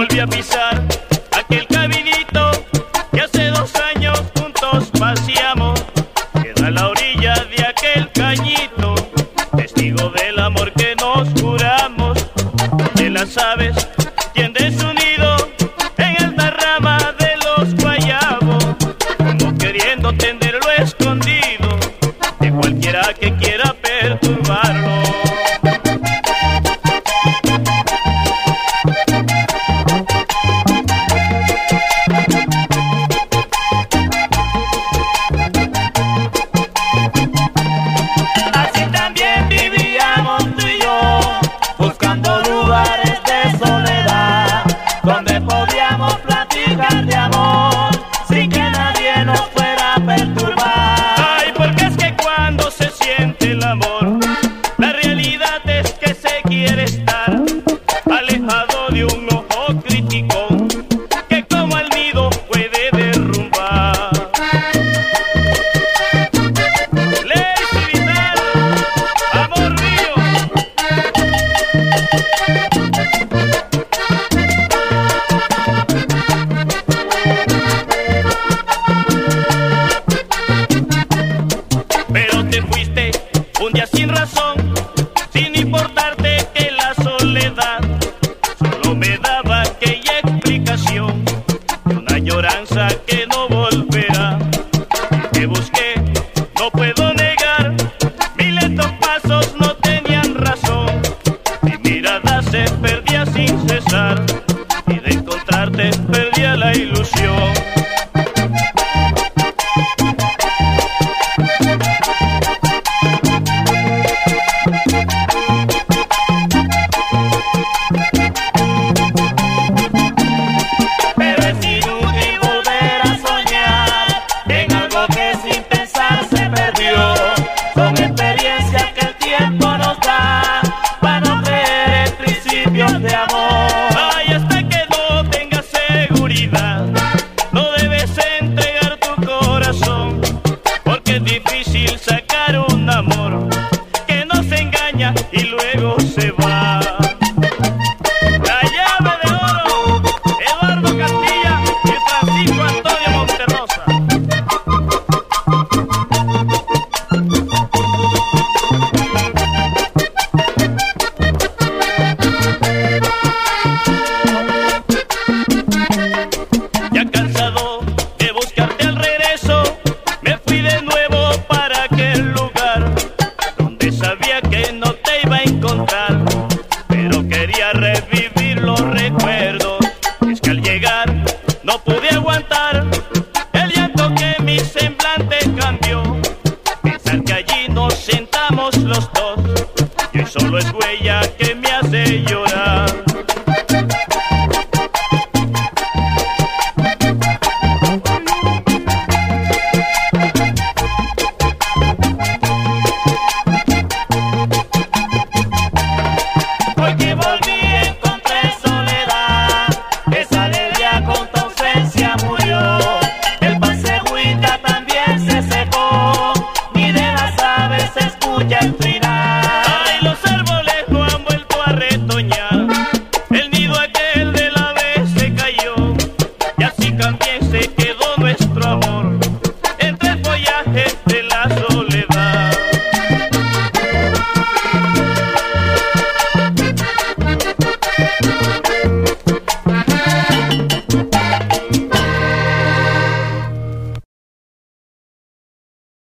volví a pisar aquel caminito que hace dos años juntos paseamos. Queda a la orilla de aquel cañito, testigo del amor que nos curamos, de las aves. puedo negar, mis lentos pasos no tenían razón, mi mirada se perdía sin cesar, y de encontrarte perdía la ilusión. de amor. Ay, hasta que no tengas seguridad, no debes entregar tu corazón, porque es difícil.